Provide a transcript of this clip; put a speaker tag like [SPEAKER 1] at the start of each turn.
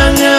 [SPEAKER 1] viento